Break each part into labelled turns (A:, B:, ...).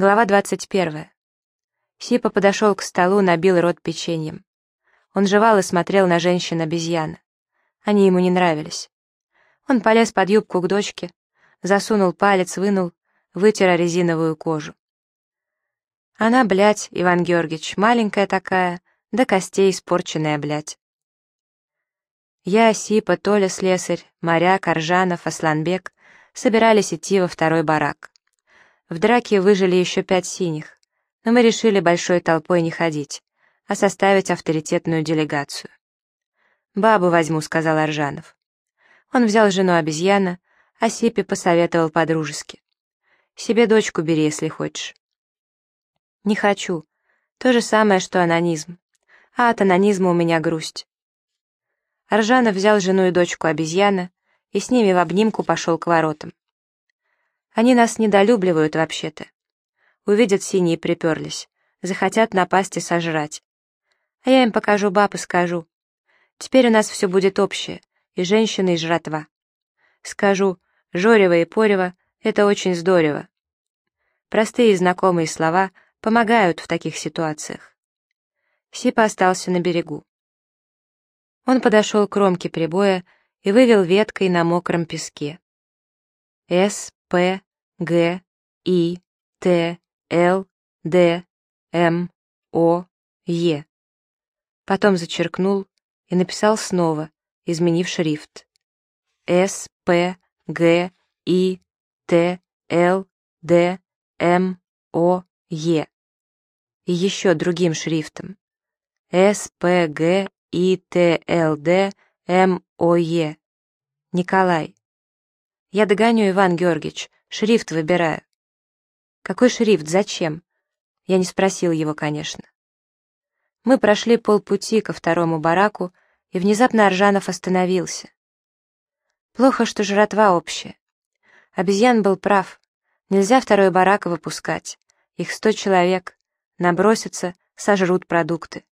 A: Глава 21. Сипа подошел к столу, набил рот печеньем. Он жевал и смотрел на женщин-обезьяна. Они ему не нравились. Он полез под юбку к дочке, засунул палец, вынул, вытер резиновую кожу. Она, блядь, Иван Георгиевич, маленькая такая, до костей испорченная, блядь. Я, Сипа, Толя слесарь, Моряк, Аржанов, Асланбек собирались идти во второй барак. В драке выжили еще пять синих, но мы решили большой толпой не ходить, а составить авторитетную делегацию. «Бабу возьму», — сказал Аржанов. Он взял жену обезьяна, а Сипе посоветовал по-дружески. «Себе дочку бери, если хочешь». «Не хочу. То же самое, что анонизм. А от анонизма у меня грусть». Аржанов взял жену и дочку обезьяна и с ними в обнимку пошел к воротам. Они нас недолюбливают вообще-то. Увидят синие приперлись, захотят напасть и сожрать. А я им покажу баб и скажу. Теперь у нас все будет общее, и женщины, и жратва. Скажу, жорево и порево — это очень здорово. Простые и знакомые слова помогают в таких ситуациях. Сипа остался на берегу. Он подошел к кромке прибоя и вывел веткой на мокром песке. С, П, Г, И, Т, Л, Д, М, О, Е. Потом зачеркнул и написал снова, изменив шрифт. С, П, Г, И, Т, Л, Д, М, О, Е. И еще другим шрифтом. С, П, Г, И, Т, Л, Д, М, О, Е. Николай. Я догоню, Иван Георгиевич, Шрифт выбираю. Какой шрифт? Зачем? Я не спросил его, конечно. Мы прошли полпути ко второму бараку, и внезапно Аржанов остановился. Плохо, что жратва общая. Обезьян был прав. Нельзя второй барак выпускать. Их сто человек. Набросятся, сожрут продукты.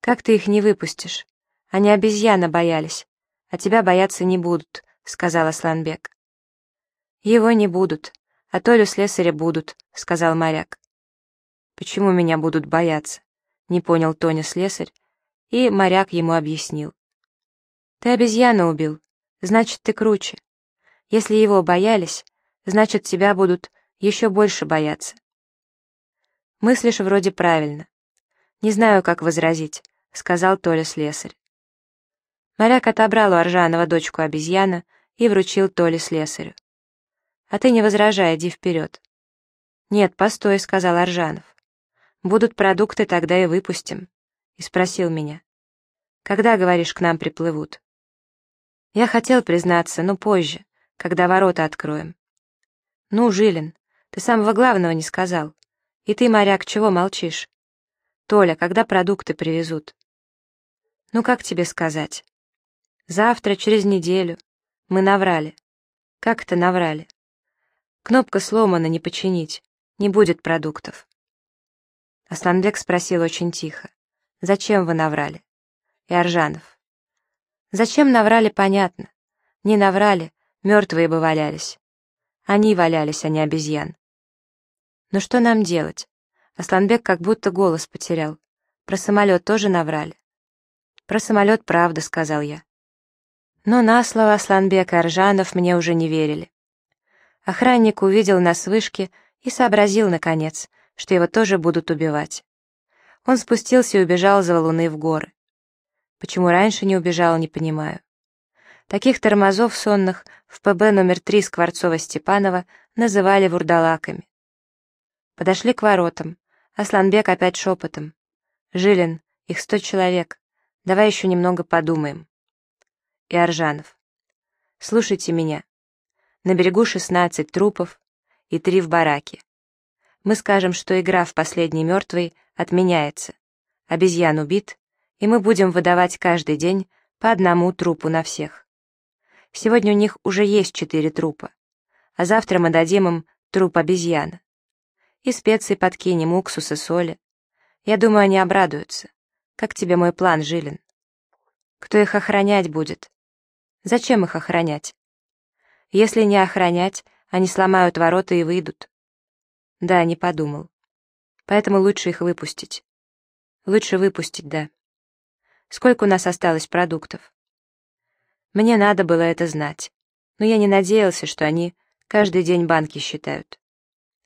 A: Как ты их не выпустишь? Они обезьяна боялись, а тебя бояться не будут, сказал Асланбек. «Его не будут, а Толю слесаря будут», — сказал моряк. «Почему меня будут бояться?» — не понял Тоня слесарь, и моряк ему объяснил. «Ты обезьяну убил, значит, ты круче. Если его боялись, значит, тебя будут еще больше бояться». «Мыслишь вроде правильно. Не знаю, как возразить», — сказал Толя слесарь. Моряк отобрал у Аржанова дочку обезьяна и вручил Толе слесарю. А ты не возражай, иди вперед. Нет, постой, сказал Аржанов. Будут продукты, тогда и выпустим. И спросил меня. Когда, говоришь, к нам приплывут? Я хотел признаться, но позже, когда ворота откроем. Ну, Жилин, ты самого главного не сказал. И ты, моряк, чего молчишь? Толя, когда продукты привезут? Ну, как тебе сказать? Завтра, через неделю. Мы наврали. Как это наврали? Кнопка сломана, не починить. Не будет продуктов. Асланбек спросил очень тихо. «Зачем вы наврали?» И Аржанов. «Зачем наврали, понятно. Не наврали, мертвые бы валялись. Они валялись, а не обезьян. Но что нам делать? Асланбек как будто голос потерял. Про самолет тоже наврали. Про самолет правда, сказал я. Но на слово Асланбек и Аржанов мне уже не верили. Охранник увидел нас с вышки и сообразил, наконец, что его тоже будут убивать. Он спустился и убежал за валуны в горы. Почему раньше не убежал, не понимаю. Таких тормозов сонных в ПБ номер 3 Скворцова-Степанова называли вурдалаками. Подошли к воротам. Асланбек опять шепотом. «Жилин, их сто человек. Давай еще немного подумаем». И Аржанов. «Слушайте меня. На берегу 16 трупов и три в бараке. Мы скажем, что игра в последний мертвый отменяется. Обезьян убит, и мы будем выдавать каждый день по одному трупу на всех. Сегодня у них уже есть четыре трупа, а завтра мы дадим им труп обезьяна. И специи подкинем, уксус и соли. Я думаю, они обрадуются. Как тебе мой план, Жилин? Кто их охранять будет? Зачем их охранять? Если не охранять, они сломают ворота и выйдут. Да, не подумал. Поэтому лучше их выпустить. Лучше выпустить, да. Сколько у нас осталось продуктов? Мне надо было это знать. Но я не надеялся, что они каждый день банки считают.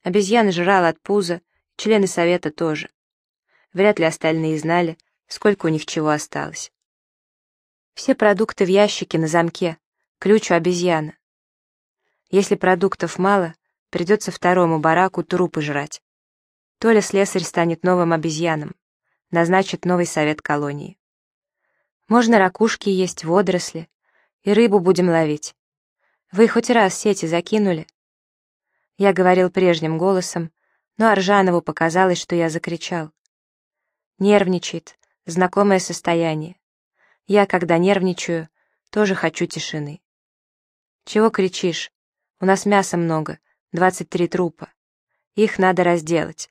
A: Обезьяна жрала от пуза, члены совета тоже. Вряд ли остальные знали, сколько у них чего осталось. Все продукты в ящике на замке, ключ у обезьяны. Если продуктов мало, придется второму бараку трупы жрать. Толя слесарь станет новым обезьяном, назначит новый совет колонии. Можно ракушки есть, водоросли, и рыбу будем ловить. Вы хоть раз сети закинули?» Я говорил прежним голосом, но Аржанову показалось, что я закричал. Нервничает, знакомое состояние. Я, когда нервничаю, тоже хочу тишины. «Чего кричишь? У нас мяса много, 23 трупа. Их надо разделать.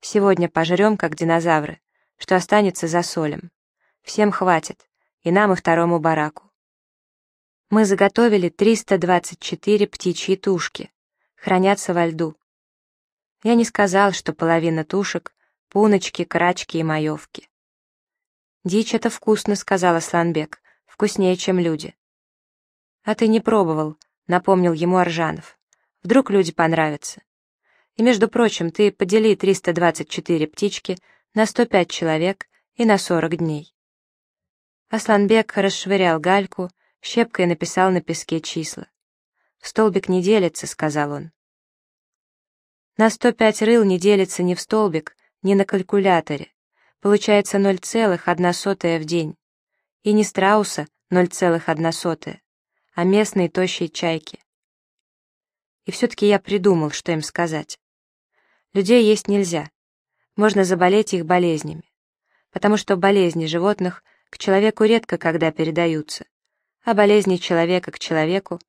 A: Сегодня пожрем, как динозавры, что останется за солем. Всем хватит, и нам, и второму бараку. Мы заготовили 324 птичьи тушки, хранятся во льду. Я не сказал, что половина тушек — пуночки, крачки и маевки. «Дичь — это вкусно», — сказал Асланбек, — «вкуснее, чем люди». «А ты не пробовал», — напомнил ему Аржанов. «Вдруг люди понравятся». И, между прочим, ты подели 324 птички на 105 человек и на 40 дней. Асланбек расшвырял гальку, щепкой написал на песке числа. «В столбик не делится», — сказал он. На 105 рыл не делится ни в столбик, ни на калькуляторе. Получается 0,1 в день. И не страуса 0,1, а местные тощие чайки. И все-таки я придумал, что им сказать. Людей есть нельзя. Можно заболеть их болезнями. Потому что болезни животных к человеку редко когда передаются а болезни человека к человеку,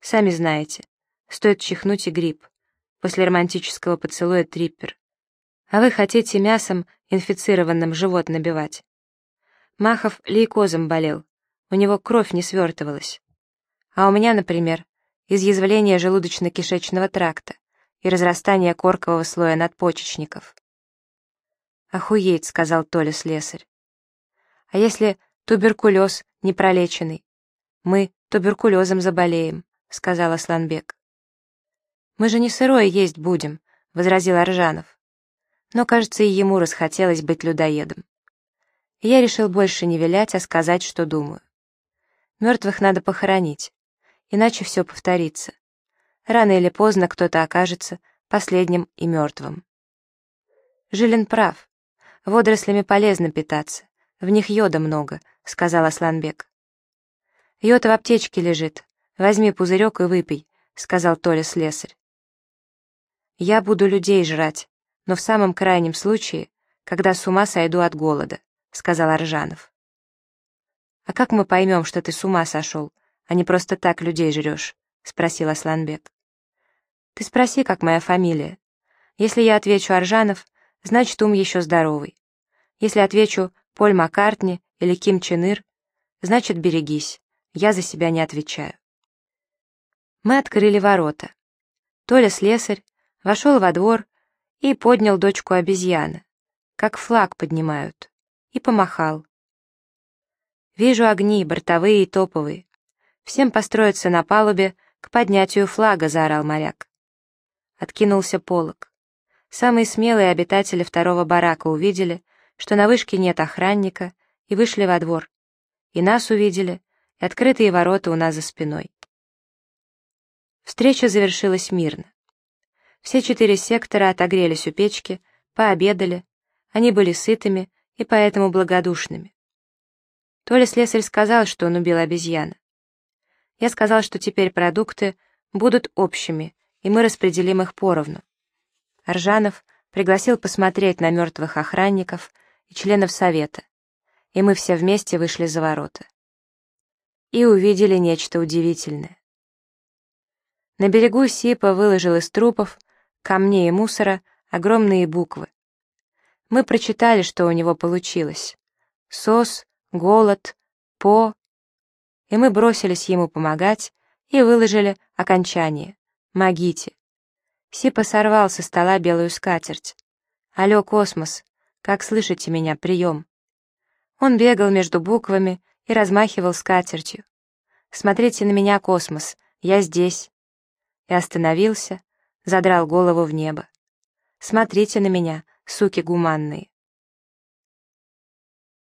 A: сами знаете, стоит чихнуть и грипп, после романтического поцелуя триппер. А вы хотите мясом инфицированным живот набивать. Махов лейкозом болел, у него кровь не свертывалась. А у меня, например, изъязвление желудочно-кишечного тракта и разрастание коркового слоя надпочечников. «Охуеть», — сказал Толя слесарь. «А если туберкулез непролеченный, «Мы туберкулезом заболеем», — сказал Асланбек. «Мы же не сырое есть будем», — возразил Аржанов. Но, кажется, и ему расхотелось быть людоедом. Я решил больше не вилять, а сказать, что думаю. Мертвых надо похоронить, иначе все повторится. Рано или поздно кто-то окажется последним и мертвым. Жилин прав. Водорослями полезно питаться, в них йода много, — сказал Асланбек. «Йота в аптечке лежит. Возьми пузырек и выпей», — сказал Толя слесарь. «Я буду людей жрать, но в самом крайнем случае, когда с ума сойду от голода», — сказал Аржанов. «А как мы поймем, что ты с ума сошел, а не просто так людей жрешь?» — спросил Асланбек. «Ты спроси, как моя фамилия. Если я отвечу Аржанов, значит, ум еще здоровый. Если отвечу Поль Маккартни или Ким Чен Ир, значит, берегись. Я за себя не отвечаю. Мы открыли ворота. Толя слесарь вошел во двор и поднял дочку обезьяны, как флаг поднимают, и помахал. Вижу огни, бортовые и топовые. Всем построиться на палубе к поднятию флага, заорал моряк. Откинулся полог. Самые смелые обитатели второго барака увидели, что на вышке нет охранника, и вышли во двор. И нас увидели, и открытые ворота у нас за спиной. Встреча завершилась мирно. Все четыре сектора отогрелись у печки, пообедали, они были сытыми и поэтому благодушными. Толя слесарь сказал, что он убил обезьяна. Я сказал, что теперь продукты будут общими, и мы распределим их поровну. Аржанов пригласил посмотреть на мертвых охранников и членов совета, и мы все вместе вышли за ворота и увидели нечто удивительное. На берегу Сипа выложил из трупов, камней и мусора огромные буквы. Мы прочитали, что у него получилось. СОС, голод, по... И мы бросились ему помогать и выложили окончание. Могите. Сипа сорвал со стола белую скатерть. «Алло, космос, как слышите меня, прием?» Он бегал между буквами и размахивал скатертью. «Смотрите на меня, космос, я здесь!» И остановился, задрал голову в небо. «Смотрите на меня, суки гуманные!»